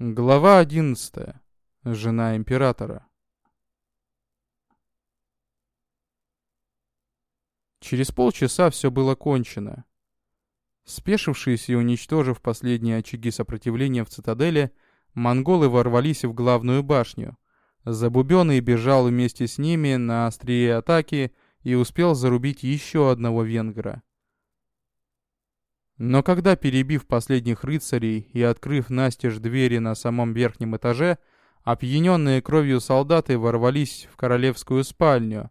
Глава 11. Жена императора. Через полчаса все было кончено. Спешившись и уничтожив последние очаги сопротивления в цитадели, монголы ворвались в главную башню. Забубенный бежал вместе с ними на острие атаки и успел зарубить еще одного венгра. Но когда, перебив последних рыцарей и открыв настежь двери на самом верхнем этаже, опьяненные кровью солдаты ворвались в королевскую спальню,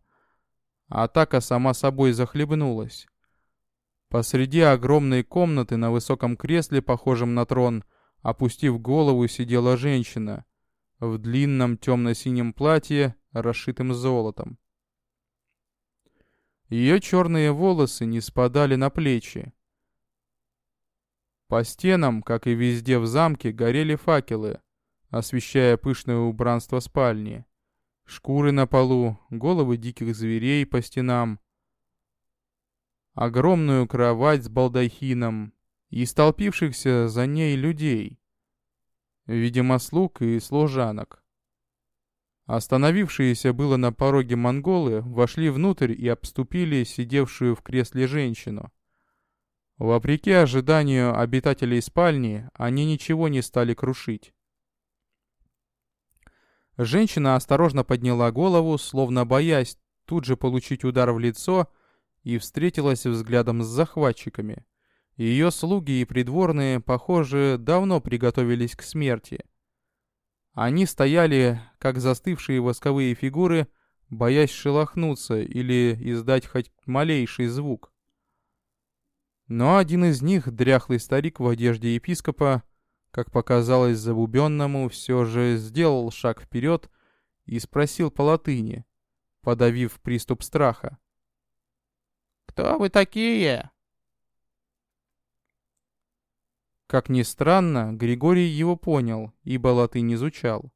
атака сама собой захлебнулась. Посреди огромной комнаты на высоком кресле, похожем на трон, опустив голову, сидела женщина в длинном темно-синем платье, расшитым золотом. Ее черные волосы не спадали на плечи, по стенам, как и везде в замке, горели факелы, освещая пышное убранство спальни. Шкуры на полу, головы диких зверей по стенам, огромную кровать с балдахином и столпившихся за ней людей, видимо, слуг и служанок. Остановившиеся было на пороге монголы вошли внутрь и обступили сидевшую в кресле женщину. Вопреки ожиданию обитателей спальни, они ничего не стали крушить. Женщина осторожно подняла голову, словно боясь тут же получить удар в лицо, и встретилась взглядом с захватчиками. Ее слуги и придворные, похоже, давно приготовились к смерти. Они стояли, как застывшие восковые фигуры, боясь шелохнуться или издать хоть малейший звук. Но один из них, дряхлый старик в одежде епископа, как показалось забубенному, все же сделал шаг вперед и спросил по латыни, подавив приступ страха. «Кто вы такие?» Как ни странно, Григорий его понял, ибо латынь изучал,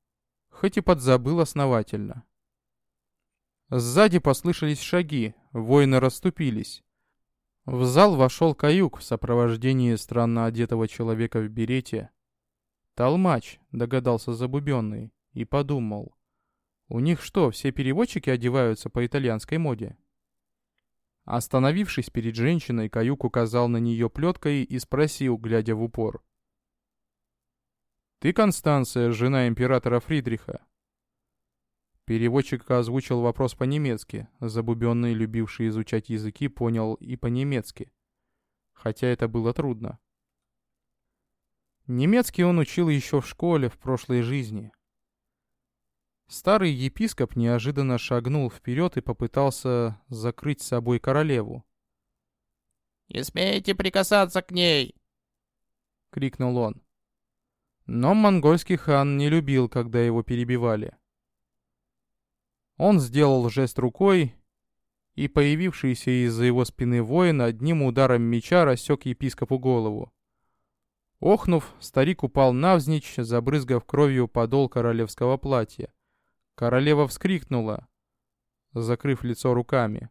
хоть и подзабыл основательно. Сзади послышались шаги, воины расступились. В зал вошел каюк в сопровождении странно одетого человека в берете. «Толмач», — догадался Забубенный, и подумал. «У них что, все переводчики одеваются по итальянской моде?» Остановившись перед женщиной, каюк указал на нее плеткой и спросил, глядя в упор. «Ты, Констанция, жена императора Фридриха?» Переводчик озвучил вопрос по-немецки. Забубенный, любивший изучать языки, понял и по-немецки. Хотя это было трудно. Немецкий он учил еще в школе, в прошлой жизни. Старый епископ неожиданно шагнул вперед и попытался закрыть собой королеву. «Не смейте прикасаться к ней!» — крикнул он. Но монгольский хан не любил, когда его перебивали. Он сделал жест рукой, и появившийся из-за его спины воин одним ударом меча рассек епископу голову. Охнув, старик упал навзничь, забрызгав кровью подол королевского платья. Королева вскрикнула, закрыв лицо руками.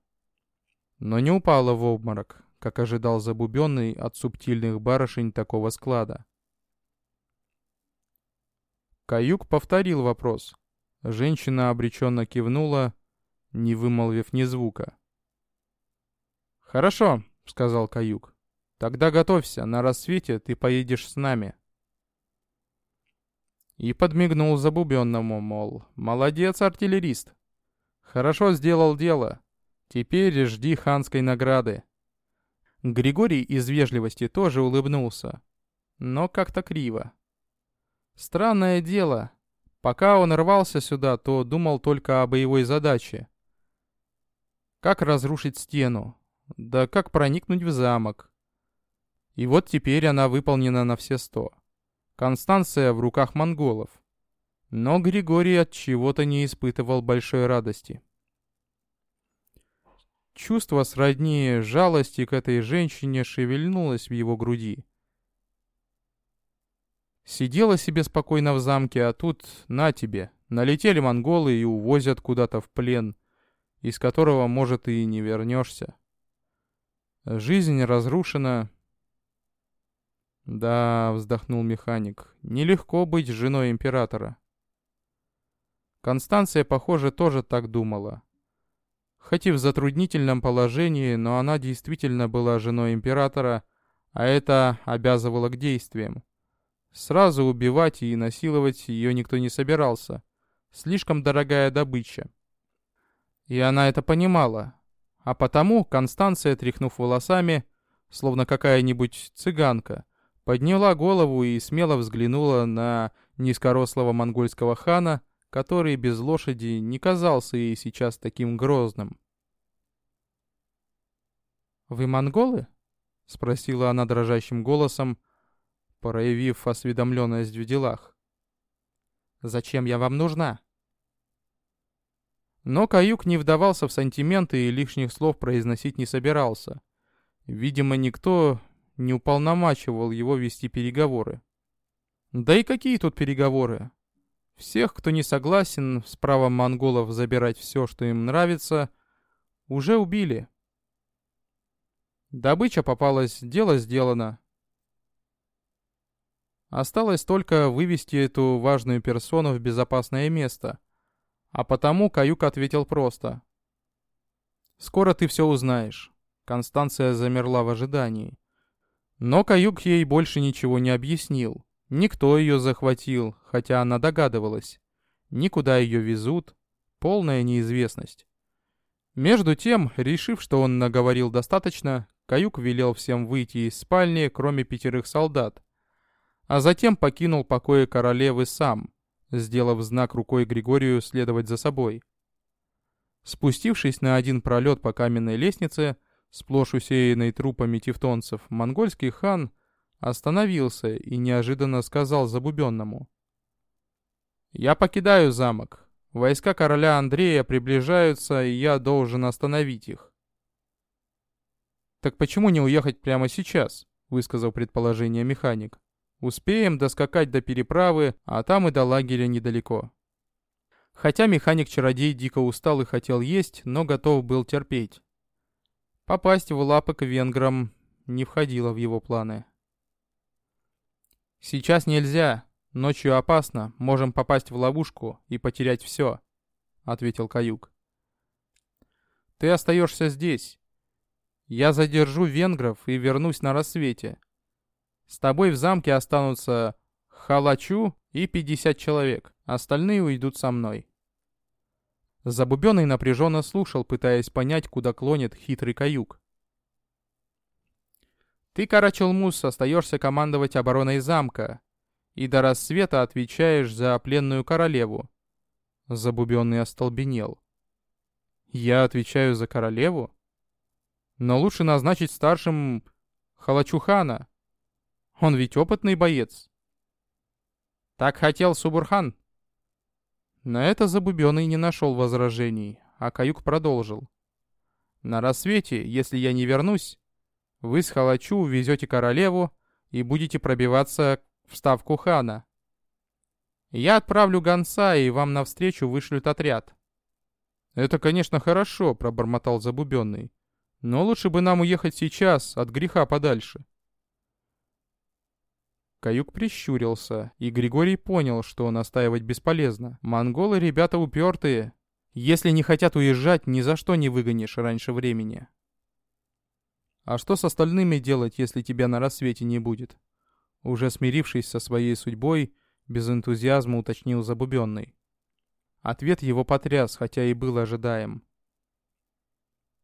Но не упала в обморок, как ожидал забубенный от субтильных барышень такого склада. Каюк повторил вопрос. Женщина обреченно кивнула, не вымолвив ни звука. «Хорошо», — сказал Каюк. «Тогда готовься, на рассвете ты поедешь с нами». И подмигнул забубенному, мол, «Молодец, артиллерист! Хорошо сделал дело. Теперь жди ханской награды». Григорий из вежливости тоже улыбнулся, но как-то криво. Странное дело, Пока он рвался сюда, то думал только о боевой задаче. Как разрушить стену? Да как проникнуть в замок? И вот теперь она выполнена на все сто. Констанция в руках монголов. Но Григорий от чего-то не испытывал большой радости. Чувство сродни жалости к этой женщине шевельнулось в его груди. Сидела себе спокойно в замке, а тут, на тебе, налетели монголы и увозят куда-то в плен, из которого, может, и не вернешься. Жизнь разрушена. Да, вздохнул механик, нелегко быть женой императора. Констанция, похоже, тоже так думала. Хоть и в затруднительном положении, но она действительно была женой императора, а это обязывало к действиям. Сразу убивать и насиловать ее никто не собирался. Слишком дорогая добыча. И она это понимала. А потому Констанция, тряхнув волосами, словно какая-нибудь цыганка, подняла голову и смело взглянула на низкорослого монгольского хана, который без лошади не казался ей сейчас таким грозным. «Вы монголы?» — спросила она дрожащим голосом, проявив осведомленность в делах. «Зачем я вам нужна?» Но Каюк не вдавался в сантименты и лишних слов произносить не собирался. Видимо, никто не уполномачивал его вести переговоры. Да и какие тут переговоры? Всех, кто не согласен с правом монголов забирать все, что им нравится, уже убили. Добыча попалась, дело сделано. Осталось только вывести эту важную персону в безопасное место. А потому Каюк ответил просто. «Скоро ты все узнаешь». Констанция замерла в ожидании. Но Каюк ей больше ничего не объяснил. Никто ее захватил, хотя она догадывалась. Никуда ее везут. Полная неизвестность. Между тем, решив, что он наговорил достаточно, Каюк велел всем выйти из спальни, кроме пятерых солдат. А затем покинул покои королевы сам, сделав знак рукой Григорию следовать за собой. Спустившись на один пролет по каменной лестнице, сплошь усеянной трупами тевтонцев, монгольский хан остановился и неожиданно сказал забубенному. «Я покидаю замок. Войска короля Андрея приближаются, и я должен остановить их». «Так почему не уехать прямо сейчас?» — высказал предположение механик. «Успеем доскакать до переправы, а там и до лагеря недалеко». Хотя механик-чародей дико устал и хотел есть, но готов был терпеть. Попасть в лапы к венграм не входило в его планы. «Сейчас нельзя. Ночью опасно. Можем попасть в ловушку и потерять все», — ответил Каюк. «Ты остаешься здесь. Я задержу венгров и вернусь на рассвете. С тобой в замке останутся Халачу и 50 человек. Остальные уйдут со мной». Забубенный напряженно слушал, пытаясь понять, куда клонит хитрый каюк. Ты, Карачелмус, остаешься командовать обороной замка и до рассвета отвечаешь за пленную королеву. Забубенный остолбенел. Я отвечаю за королеву? Но лучше назначить старшим Халачухана. Он ведь опытный боец. Так хотел Субурхан. На это Забубенный не нашел возражений, а Каюк продолжил. На рассвете, если я не вернусь, вы с Халачу увезете королеву и будете пробиваться в ставку хана. Я отправлю гонца, и вам навстречу вышлют отряд. Это, конечно, хорошо, пробормотал Забубенный. Но лучше бы нам уехать сейчас, от греха подальше. Каюк прищурился, и Григорий понял, что настаивать бесполезно. Монголы ребята упертые. Если не хотят уезжать, ни за что не выгонишь раньше времени. А что с остальными делать, если тебя на рассвете не будет? Уже смирившись со своей судьбой, без энтузиазма уточнил Забубенный. Ответ его потряс, хотя и был ожидаем.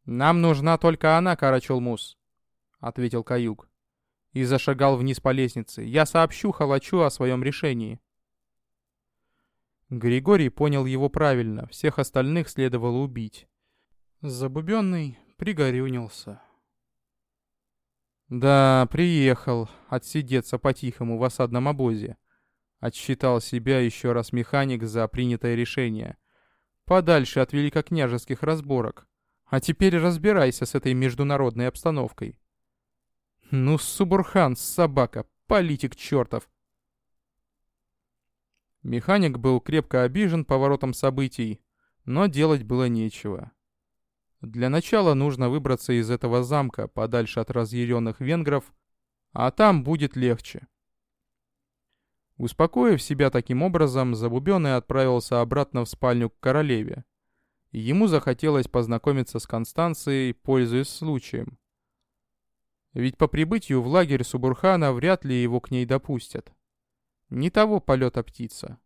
«Нам нужна только она, Карачулмус», — ответил Каюк. И зашагал вниз по лестнице. «Я сообщу Халачу о своем решении». Григорий понял его правильно, всех остальных следовало убить. Забубенный пригорюнился. «Да, приехал отсидеться по-тихому в осадном обозе», — отсчитал себя еще раз механик за принятое решение. «Подальше от великокняжеских разборок. А теперь разбирайся с этой международной обстановкой». «Ну, Субурхан, собака, политик чертов!» Механик был крепко обижен поворотом событий, но делать было нечего. Для начала нужно выбраться из этого замка, подальше от разъяренных венгров, А там будет легче. Успокоив себя таким образом, Забубенный отправился обратно в спальню к королеве. Ему захотелось познакомиться с Констанцией, пользуясь случаем. Ведь по прибытию в лагерь Субурхана вряд ли его к ней допустят. Не того полета птица.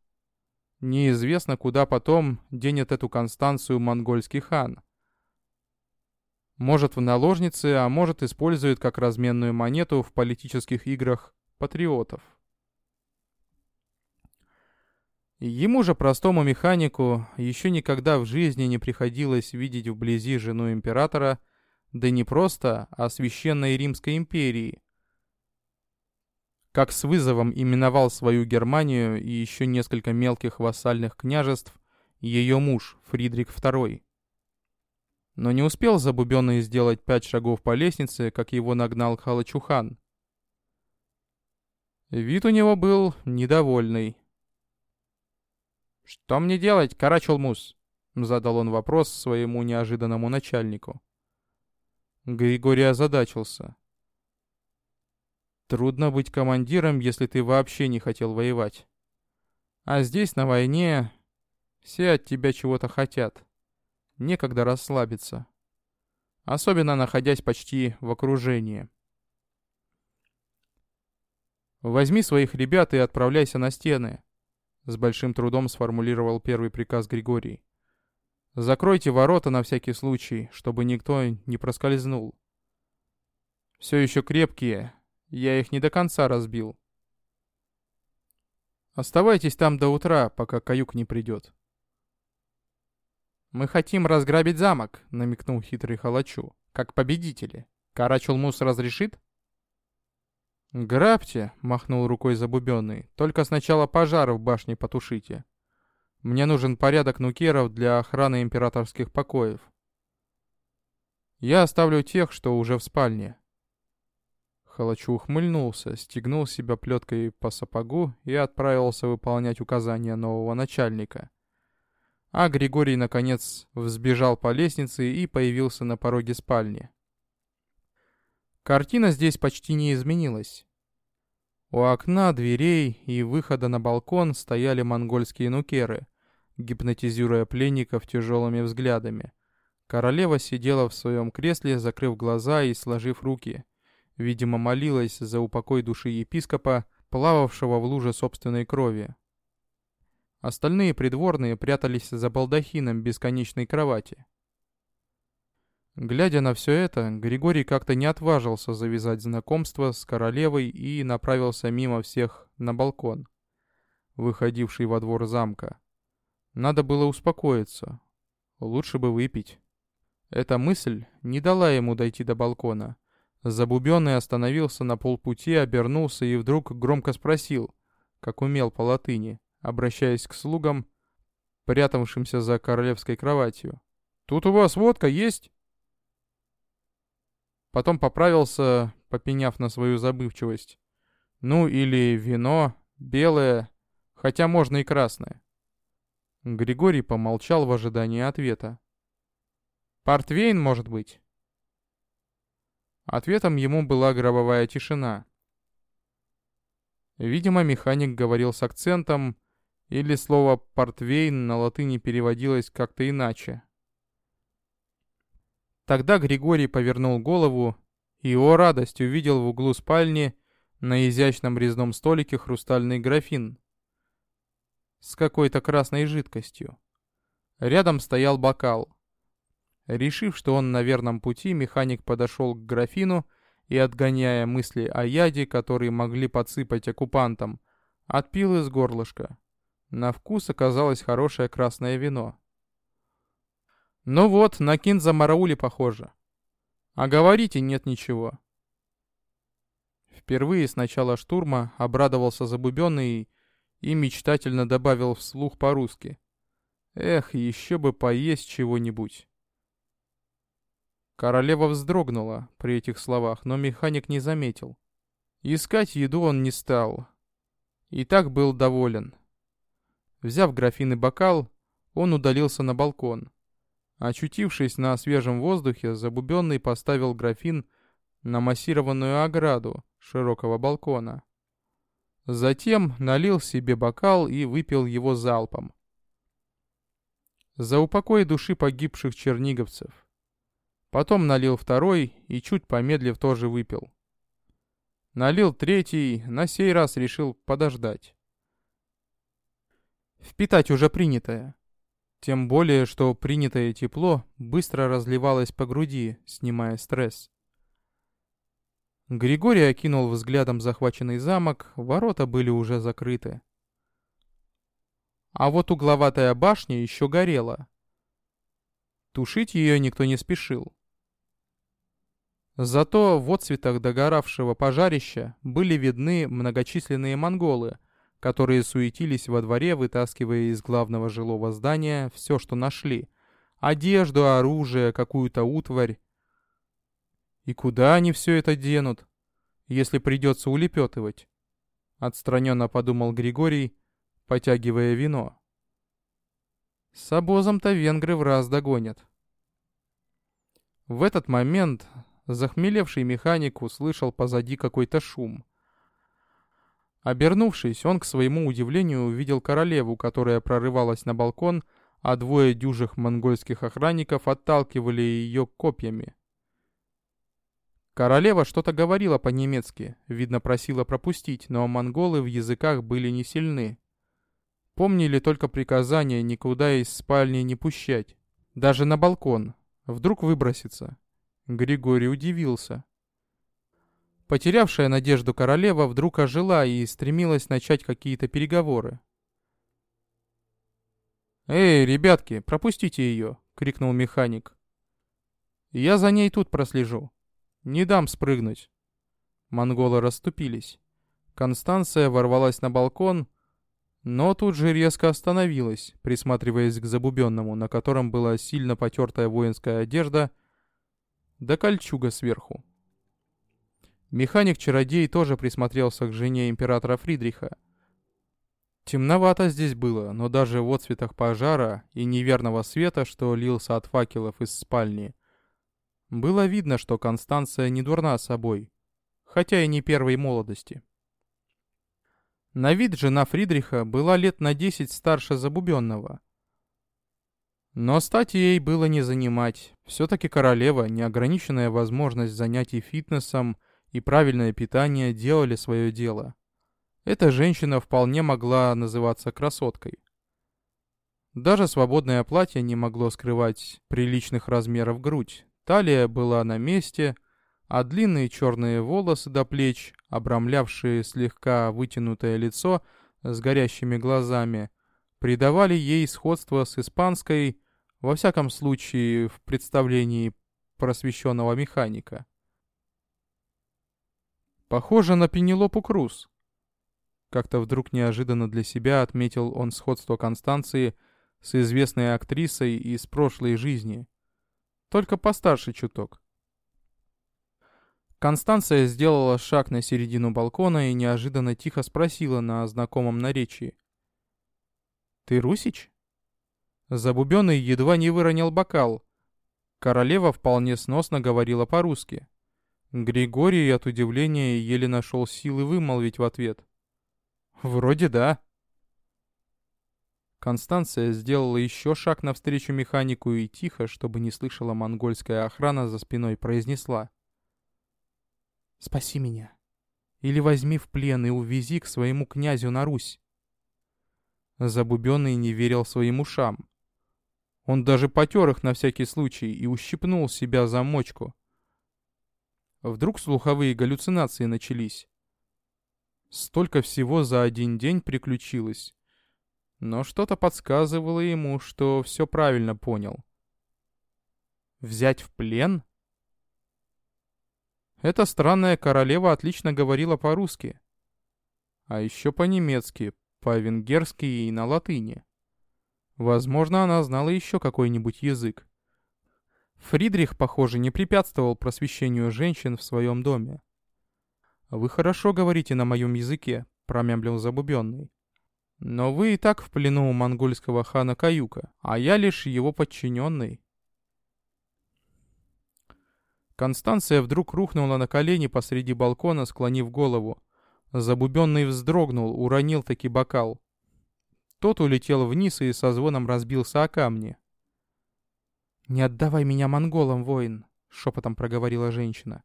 Неизвестно, куда потом денет эту Констанцию монгольский хан. Может в наложнице, а может использует как разменную монету в политических играх патриотов. Ему же, простому механику, еще никогда в жизни не приходилось видеть вблизи жену императора, да не просто, а священной Римской империи. Как с вызовом именовал свою Германию и еще несколько мелких вассальных княжеств ее муж Фридрих II. Но не успел Забубенный сделать пять шагов по лестнице, как его нагнал Халачухан. Вид у него был недовольный. «Что мне делать, Карачулмус?» — задал он вопрос своему неожиданному начальнику. Григорий озадачился. «Трудно быть командиром, если ты вообще не хотел воевать. А здесь, на войне, все от тебя чего-то хотят. Некогда расслабиться. Особенно находясь почти в окружении. Возьми своих ребят и отправляйся на стены. С большим трудом сформулировал первый приказ Григорий. Закройте ворота на всякий случай, чтобы никто не проскользнул. Все еще крепкие, я их не до конца разбил. Оставайтесь там до утра, пока каюк не придет. «Мы хотим разграбить замок», — намекнул хитрый халачу, — «как победители. Карачулмус разрешит?» «Грабьте», — махнул рукой забубенный, — «только сначала пожар в башне потушите. Мне нужен порядок нукеров для охраны императорских покоев. Я оставлю тех, что уже в спальне». Халачу ухмыльнулся, стегнул себя плеткой по сапогу и отправился выполнять указания нового начальника. А Григорий, наконец, взбежал по лестнице и появился на пороге спальни. Картина здесь почти не изменилась. У окна, дверей и выхода на балкон стояли монгольские нукеры, гипнотизируя пленников тяжелыми взглядами. Королева сидела в своем кресле, закрыв глаза и сложив руки. Видимо, молилась за упокой души епископа, плававшего в луже собственной крови. Остальные придворные прятались за балдахином бесконечной кровати. Глядя на все это, Григорий как-то не отважился завязать знакомство с королевой и направился мимо всех на балкон, выходивший во двор замка. Надо было успокоиться. Лучше бы выпить. Эта мысль не дала ему дойти до балкона. Забубенный остановился на полпути, обернулся и вдруг громко спросил, как умел по латыни, обращаясь к слугам, прятавшимся за королевской кроватью. «Тут у вас водка есть?» Потом поправился, попеняв на свою забывчивость. Ну или вино, белое, хотя можно и красное. Григорий помолчал в ожидании ответа. «Портвейн, может быть?» Ответом ему была гробовая тишина. Видимо, механик говорил с акцентом, или слово «портвейн» на латыни переводилось как-то иначе. Тогда Григорий повернул голову и, о радость, увидел в углу спальни на изящном резном столике хрустальный графин с какой-то красной жидкостью. Рядом стоял бокал. Решив, что он на верном пути, механик подошел к графину и, отгоняя мысли о яде, которые могли подсыпать оккупантам, отпил из горлышка. На вкус оказалось хорошее красное вино. Ну вот, на Кинза Мараули похоже. А говорите нет ничего. Впервые с начала штурма обрадовался Забубенный и мечтательно добавил вслух по-русски. Эх, еще бы поесть чего-нибудь. Королева вздрогнула при этих словах, но механик не заметил. Искать еду он не стал. И так был доволен. Взяв графин и бокал, он удалился на балкон. Очутившись на свежем воздухе, Забубенный поставил графин на массированную ограду широкого балкона. Затем налил себе бокал и выпил его залпом. За упокой души погибших черниговцев. Потом налил второй и, чуть помедлив, тоже выпил. Налил третий, на сей раз решил подождать. Впитать уже принятое. Тем более, что принятое тепло быстро разливалось по груди, снимая стресс. Григорий окинул взглядом захваченный замок, ворота были уже закрыты. А вот угловатая башня еще горела. Тушить ее никто не спешил. Зато в отцветах догоравшего пожарища были видны многочисленные монголы — которые суетились во дворе, вытаскивая из главного жилого здания все, что нашли. Одежду, оружие, какую-то утварь. И куда они все это денут, если придется улепетывать? Отстраненно подумал Григорий, потягивая вино. С обозом-то венгры в раз догонят. В этот момент захмелевший механик услышал позади какой-то шум. Обернувшись, он к своему удивлению увидел королеву, которая прорывалась на балкон, а двое дюжих монгольских охранников отталкивали ее копьями. Королева что-то говорила по-немецки, видно просила пропустить, но монголы в языках были не сильны. Помнили только приказание никуда из спальни не пущать. Даже на балкон. Вдруг выбросится. Григорий удивился. Потерявшая надежду королева вдруг ожила и стремилась начать какие-то переговоры. «Эй, ребятки, пропустите ее!» — крикнул механик. «Я за ней тут прослежу. Не дам спрыгнуть». Монголы расступились. Констанция ворвалась на балкон, но тут же резко остановилась, присматриваясь к забубенному, на котором была сильно потертая воинская одежда да кольчуга сверху. Механик-чародей тоже присмотрелся к жене императора Фридриха. Темновато здесь было, но даже в отцветах пожара и неверного света, что лился от факелов из спальни, было видно, что Констанция не дурна собой, хотя и не первой молодости. На вид жена Фридриха была лет на десять старше Забубенного. Но стать ей было не занимать. Все-таки королева, неограниченная возможность занятий фитнесом – и правильное питание делали свое дело. Эта женщина вполне могла называться красоткой. Даже свободное платье не могло скрывать приличных размеров грудь. Талия была на месте, а длинные черные волосы до плеч, обрамлявшие слегка вытянутое лицо с горящими глазами, придавали ей сходство с испанской, во всяком случае в представлении просвещенного механика. Похоже на Пенелопу Круз. Как-то вдруг неожиданно для себя отметил он сходство Констанции с известной актрисой из прошлой жизни. Только постарше чуток. Констанция сделала шаг на середину балкона и неожиданно тихо спросила на знакомом наречии. «Ты русич?» Забубенный едва не выронил бокал. Королева вполне сносно говорила по-русски. Григорий от удивления еле нашел силы вымолвить в ответ. «Вроде да». Констанция сделала еще шаг навстречу механику и тихо, чтобы не слышала монгольская охрана за спиной, произнесла. «Спаси меня. Или возьми в плен и увези к своему князю на Русь». Забубенный не верил своим ушам. Он даже потер их на всякий случай и ущипнул себя за мочку. Вдруг слуховые галлюцинации начались. Столько всего за один день приключилось. Но что-то подсказывало ему, что все правильно понял. Взять в плен? Эта странная королева отлично говорила по-русски. А еще по-немецки, по-венгерски и на латыни. Возможно, она знала еще какой-нибудь язык. Фридрих, похоже, не препятствовал просвещению женщин в своем доме. «Вы хорошо говорите на моем языке», — промямлил Забубенный. «Но вы и так в плену у монгольского хана Каюка, а я лишь его подчиненный». Констанция вдруг рухнула на колени посреди балкона, склонив голову. Забубенный вздрогнул, уронил таки бокал. Тот улетел вниз и со звоном разбился о камни. «Не отдавай меня монголам, воин!» — шепотом проговорила женщина.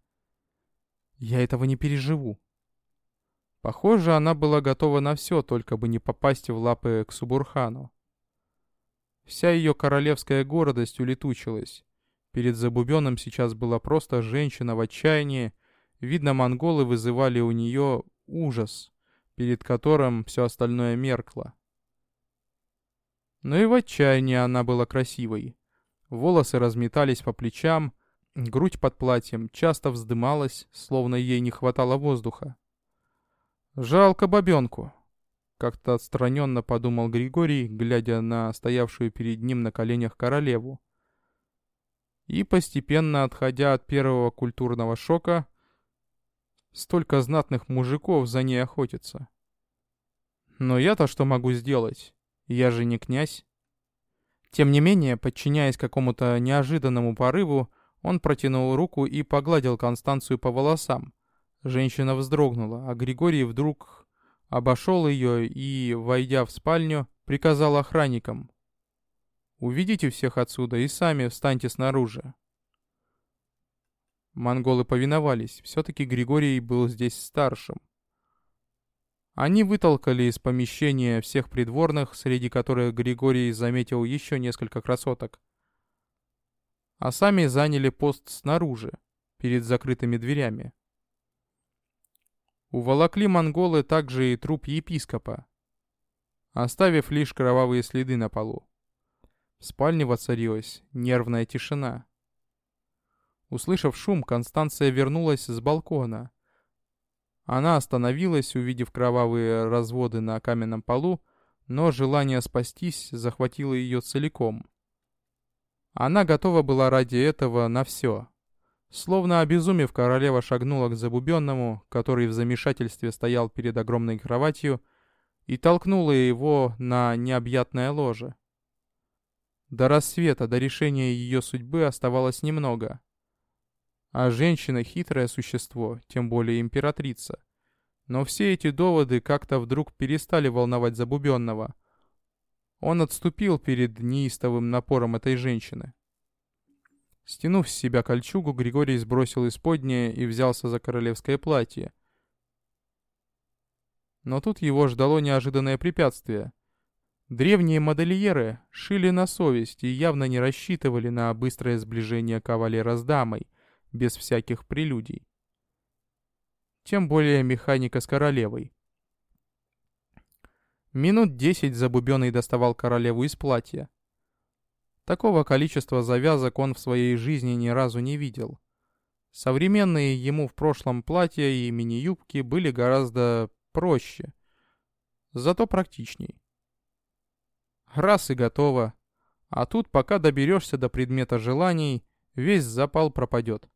«Я этого не переживу». Похоже, она была готова на все, только бы не попасть в лапы к Субурхану. Вся ее королевская гордость улетучилась. Перед Забубенным сейчас была просто женщина в отчаянии. Видно, монголы вызывали у нее ужас, перед которым все остальное меркло. Но и в отчаянии она была красивой. Волосы разметались по плечам, грудь под платьем часто вздымалась, словно ей не хватало воздуха. «Жалко бабенку», — как-то отстраненно подумал Григорий, глядя на стоявшую перед ним на коленях королеву. И постепенно отходя от первого культурного шока, столько знатных мужиков за ней охотятся. Но я-то что могу сделать? Я же не князь. Тем не менее, подчиняясь какому-то неожиданному порыву, он протянул руку и погладил Констанцию по волосам. Женщина вздрогнула, а Григорий вдруг обошел ее и, войдя в спальню, приказал охранникам. «Уведите всех отсюда и сами встаньте снаружи». Монголы повиновались, все-таки Григорий был здесь старшим. Они вытолкали из помещения всех придворных, среди которых Григорий заметил еще несколько красоток. А сами заняли пост снаружи, перед закрытыми дверями. Уволокли монголы также и труп епископа, оставив лишь кровавые следы на полу. В спальне воцарилась нервная тишина. Услышав шум, Констанция вернулась с балкона. Она остановилась, увидев кровавые разводы на каменном полу, но желание спастись захватило ее целиком. Она готова была ради этого на все. Словно обезумев, королева шагнула к забубенному, который в замешательстве стоял перед огромной кроватью, и толкнула его на необъятное ложе. До рассвета, до решения ее судьбы оставалось немного. А женщина — хитрое существо, тем более императрица. Но все эти доводы как-то вдруг перестали волновать Забубенного. Он отступил перед неистовым напором этой женщины. Стянув с себя кольчугу, Григорий сбросил исподнее и взялся за королевское платье. Но тут его ждало неожиданное препятствие. Древние модельеры шили на совесть и явно не рассчитывали на быстрое сближение кавалера с дамой, без всяких прелюдий. Тем более механика с королевой. Минут десять Забубенный доставал королеву из платья. Такого количества завязок он в своей жизни ни разу не видел. Современные ему в прошлом платья и мини-юбки были гораздо проще, зато практичней. Раз и готово. А тут, пока доберешься до предмета желаний, весь запал пропадет.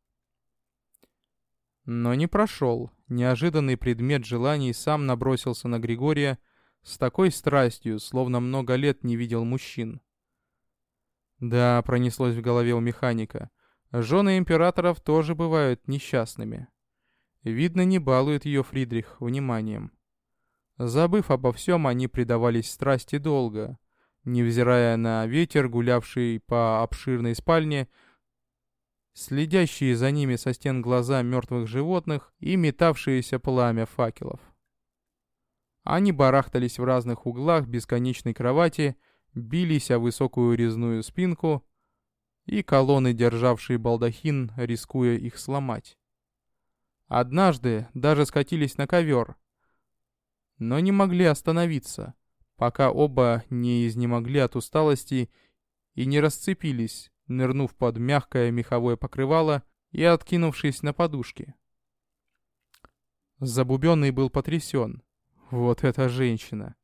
Но не прошел. Неожиданный предмет желаний сам набросился на Григория с такой страстью, словно много лет не видел мужчин. Да, пронеслось в голове у механика. Жены императоров тоже бывают несчастными. Видно, не балует ее Фридрих вниманием. Забыв обо всем, они предавались страсти долго — невзирая на ветер, гулявший по обширной спальне, следящие за ними со стен глаза мертвых животных и метавшиеся пламя факелов. Они барахтались в разных углах бесконечной кровати, бились о высокую резную спинку и колонны, державшие балдахин, рискуя их сломать. Однажды даже скатились на ковер, но не могли остановиться — пока оба не изнемогли от усталости и не расцепились, нырнув под мягкое меховое покрывало и откинувшись на подушки. Забубенный был потрясен. Вот эта женщина.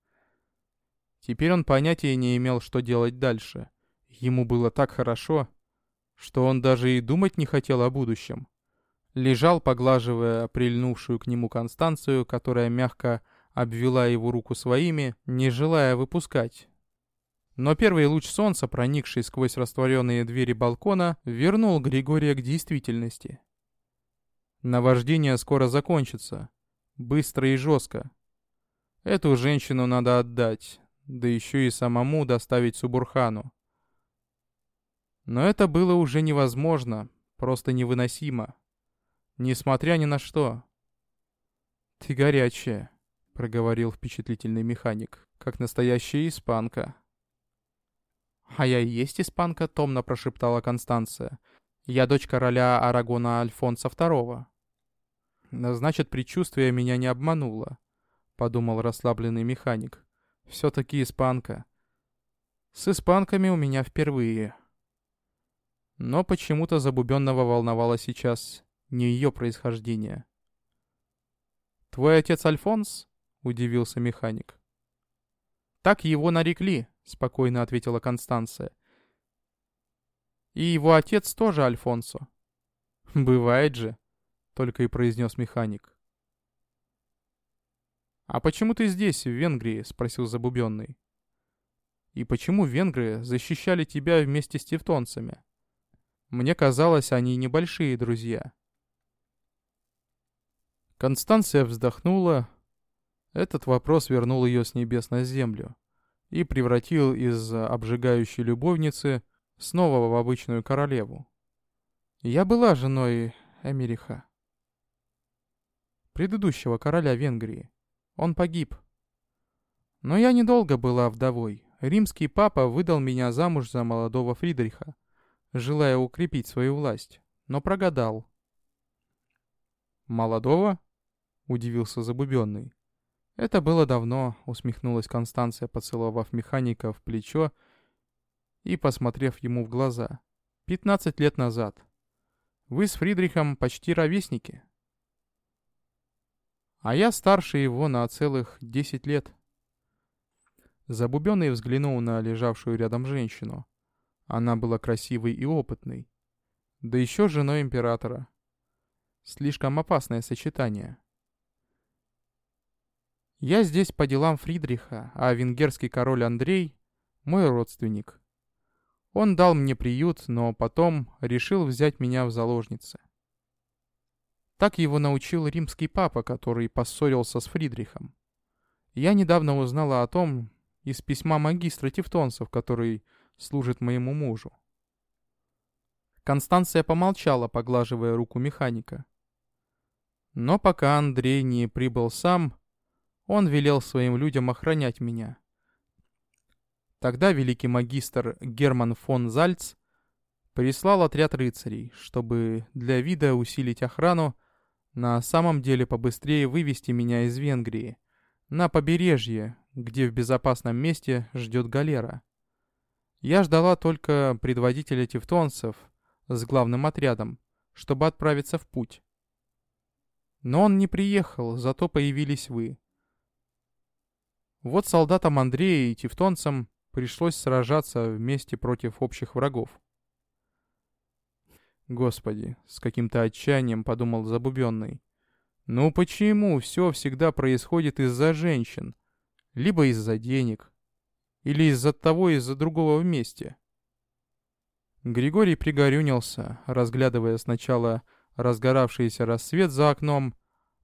Теперь он понятия не имел, что делать дальше. Ему было так хорошо, что он даже и думать не хотел о будущем. Лежал, поглаживая прильнувшую к нему Констанцию, которая мягко обвела его руку своими, не желая выпускать. Но первый луч солнца, проникший сквозь растворенные двери балкона, вернул Григория к действительности. Наваждение скоро закончится. Быстро и жестко. Эту женщину надо отдать, да еще и самому доставить Субурхану. Но это было уже невозможно, просто невыносимо. Несмотря ни на что. «Ты горячая», — проговорил впечатлительный механик, как настоящая испанка. «А я и есть испанка», — томно прошептала Констанция. «Я дочь короля Арагона Альфонса II». «Значит, предчувствие меня не обмануло», — подумал расслабленный механик. «Все-таки испанка. С испанками у меня впервые». Но почему-то Забубенного волновало сейчас не ее происхождение. «Твой отец Альфонс?» — удивился механик. «Так его нарекли», — спокойно ответила Констанция. «И его отец тоже Альфонсо». «Бывает же», — только и произнес механик. «А почему ты здесь, в Венгрии?» — спросил Забубенный. «И почему венгры защищали тебя вместе с тевтонцами?» Мне казалось, они небольшие друзья. Констанция вздохнула. Этот вопрос вернул ее с небес на землю и превратил из обжигающей любовницы снова в обычную королеву. Я была женой Эмериха, предыдущего короля Венгрии. Он погиб. Но я недолго была вдовой. Римский папа выдал меня замуж за молодого Фридриха, желая укрепить свою власть, но прогадал. «Молодого?» — удивился Забубенный. «Это было давно», — усмехнулась Констанция, поцеловав механика в плечо и посмотрев ему в глаза. «Пятнадцать лет назад. Вы с Фридрихом почти ровесники». «А я старше его на целых десять лет». Забубенный взглянул на лежавшую рядом женщину. Она была красивой и опытной. Да еще женой императора. Слишком опасное сочетание. Я здесь по делам Фридриха, а венгерский король Андрей — мой родственник. Он дал мне приют, но потом решил взять меня в заложницы. Так его научил римский папа, который поссорился с Фридрихом. Я недавно узнала о том из письма магистра тевтонцев, который служит моему мужу. Констанция помолчала, поглаживая руку механика. Но пока Андрей не прибыл сам, он велел своим людям охранять меня. Тогда великий магистр Герман фон Зальц прислал отряд рыцарей, чтобы для вида усилить охрану, на самом деле побыстрее вывести меня из Венгрии, на побережье, где в безопасном месте ждет галера. Я ждала только предводителя тевтонцев с главным отрядом, чтобы отправиться в путь. Но он не приехал, зато появились вы. Вот солдатам Андрея и тевтонцам пришлось сражаться вместе против общих врагов. Господи, с каким-то отчаянием подумал Забубенный. Ну почему все всегда происходит из-за женщин? Либо из-за денег, или из-за того, из-за другого вместе? Григорий пригорюнился, разглядывая сначала разгоравшийся рассвет за окном,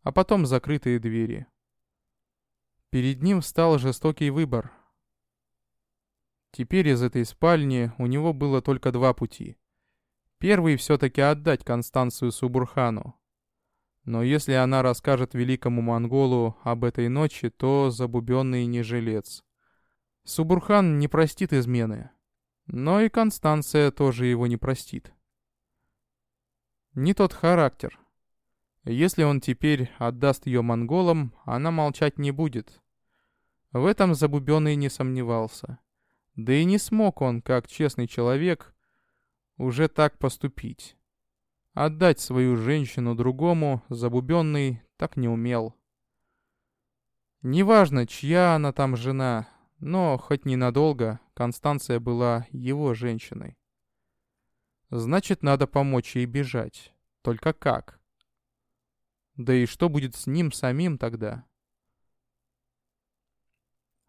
а потом закрытые двери. Перед ним встал жестокий выбор. Теперь из этой спальни у него было только два пути. Первый все-таки отдать Констанцию Субурхану. Но если она расскажет великому монголу об этой ночи, то забубенный не жилец. Субурхан не простит измены. Но и Констанция тоже его не простит. Не тот характер. Если он теперь отдаст ее монголам, она молчать не будет. В этом Забубенный не сомневался. Да и не смог он, как честный человек, уже так поступить. Отдать свою женщину другому Забубенный так не умел. Неважно, чья она там жена, но, хоть ненадолго, Констанция была его женщиной. Значит, надо помочь ей бежать. Только как? Да и что будет с ним самим тогда?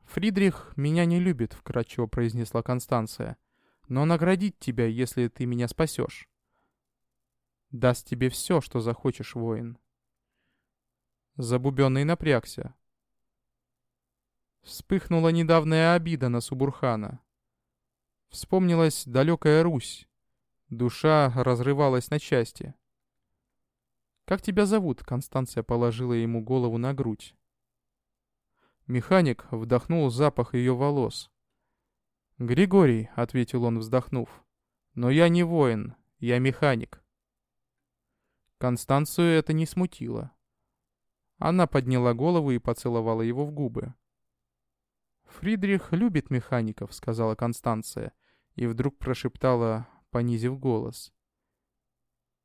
«Фридрих меня не любит», — вкратчиво произнесла Констанция. «Но наградить тебя, если ты меня спасешь». даст тебе все, что захочешь, воин. Забубенный напрягся. Вспыхнула недавняя обида на Субурхана. Вспомнилась далекая Русь. Душа разрывалась на части. «Как тебя зовут?» — Констанция положила ему голову на грудь. Механик вдохнул запах ее волос. «Григорий», — ответил он, вздохнув, — «но я не воин, я механик». Констанцию это не смутило. Она подняла голову и поцеловала его в губы. «Фридрих любит механиков», — сказала Констанция, и вдруг прошептала, понизив голос.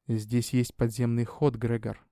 «Здесь есть подземный ход, Грегор.